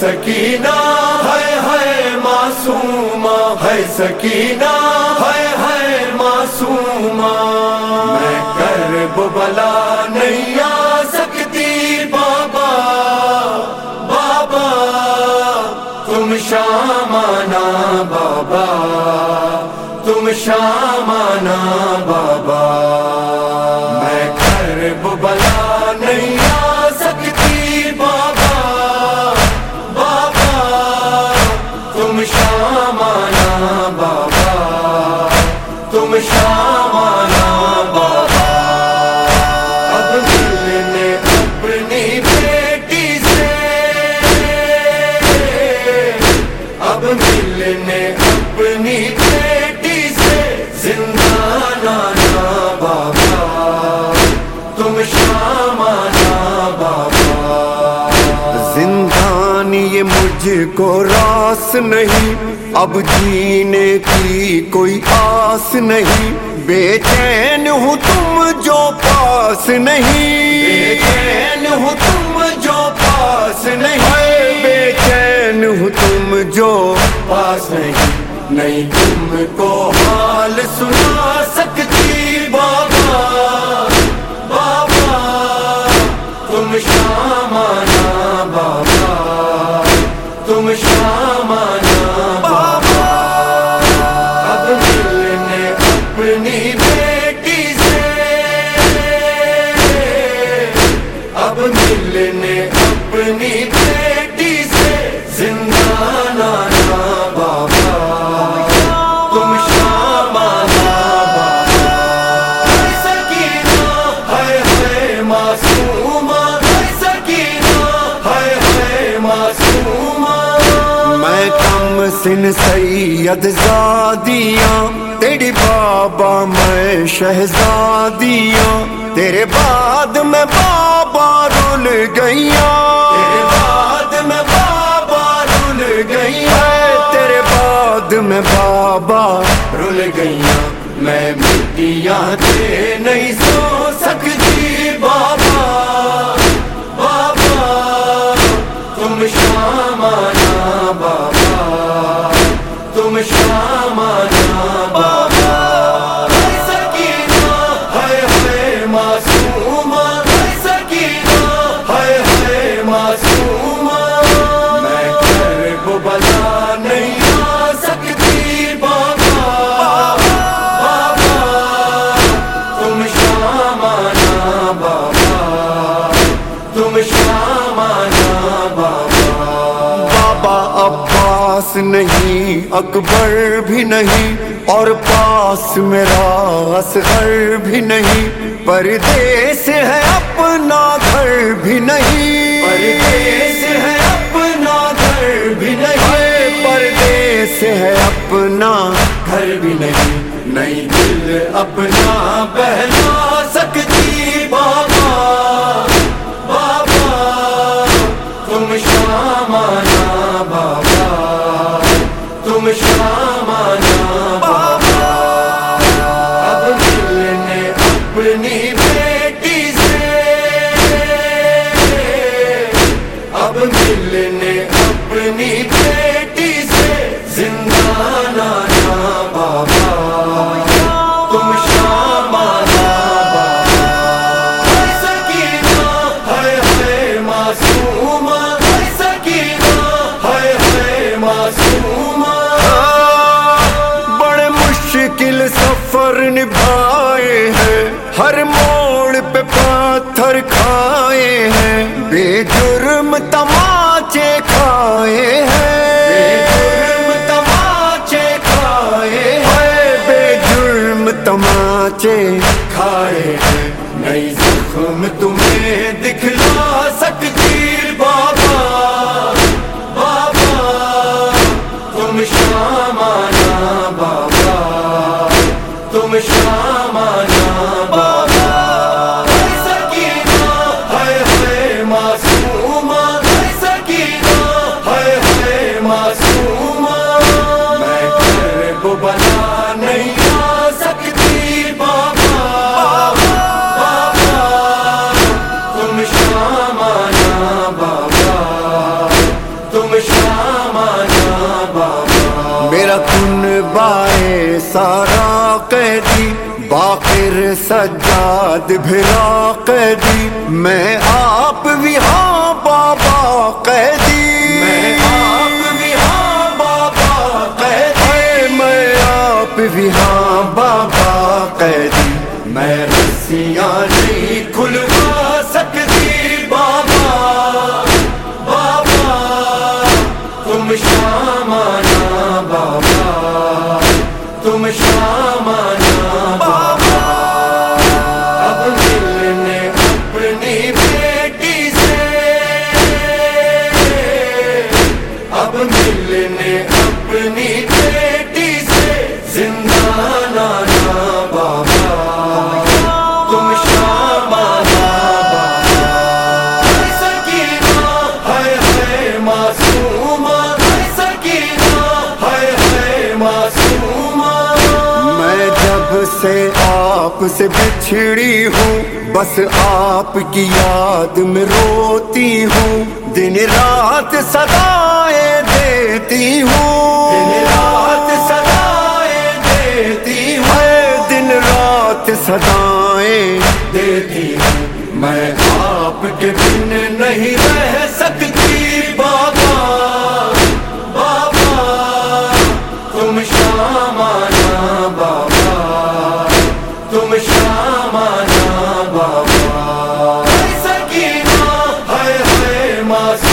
سکینہ ہے ہے معصومہ ہے سکینہ ہے ہے معصومہ۔ میں کر بلا نہیں آ سکتی بابا بابا۔ تم شامانا بابا، تم شامانا بابا۔ یہ مجھ کو راس نہیں۔ اب جینے کی کوئی آس نہیں۔ بے چین ہوں تم جو پاس نہیں۔ بے چین ہوں تم جو پاس نہیں۔ بے چین ہوں تم جو پاس نہیں۔ نہیں تم کو حال سنا سکتی بابا۔ بابا تم شامانا بابا۔ تم شام سن سید زادیاں، تیری بابا میں شہزادیاں، تیرے بعد میں بابا رول گئیاں۔ تیرے بعد میں بابا رول گئی تیرے بعد میں بابا رول گئیاں۔ میں مٹیاں دے نہیں سو عباس نہیں، اکبر بھی نہیں، اور پاس میرا اصغر بھی نہیں۔ پردیس ہے اپنا گھر بھی نہیں۔ پردیس ہے اپنا گھر بھی نہیں۔ پردیس ہے اپنا گھر بھی نہیں۔ نہیں دل اپنا بہلا سکتی۔ اپنی بیٹی سے۔ اب ملنے اپنی بیٹی سے زندہ نانا بابا۔ تم شامانا بابا۔ سکینہ ہے ہے معصومہ۔ ہے سکینہ ہے ہے معصومہ۔ ہاں، بڑے مشکل سفر نبھائے ہیں ہر موڑ پہ پاتھر کھائے ہیں۔ بے جرم تماچے کھائے ہیں۔ جرم تماچے کھائے ہائے بے جرم تماچے کھائے ہیں۔ نئی زخم تمہیں دکھلا کن بائے سارا قیدی باقر سجاد بھرا قیدی میں آپ بھی ہاں بابا قیدی۔ تم شامانا بابا، تم شامانا بابا۔ اب ملنے اپنی بیٹی سے۔ اب ملنے اپنی بیٹی سے۔ زندہ لانا بابا، تم شام بابا۔ سکینہ ہے ہے معصومہ آپ سے بچھڑی ہوں، بس آپ کی یاد میں روتی ہوں۔ دن رات سدائے دیتی ہوں۔ دن رات سدائے دیتی ہوں۔ دن رات سدائیں دیتی ہوں۔ میں آپ کے بن نہیں رہ سکتی نماز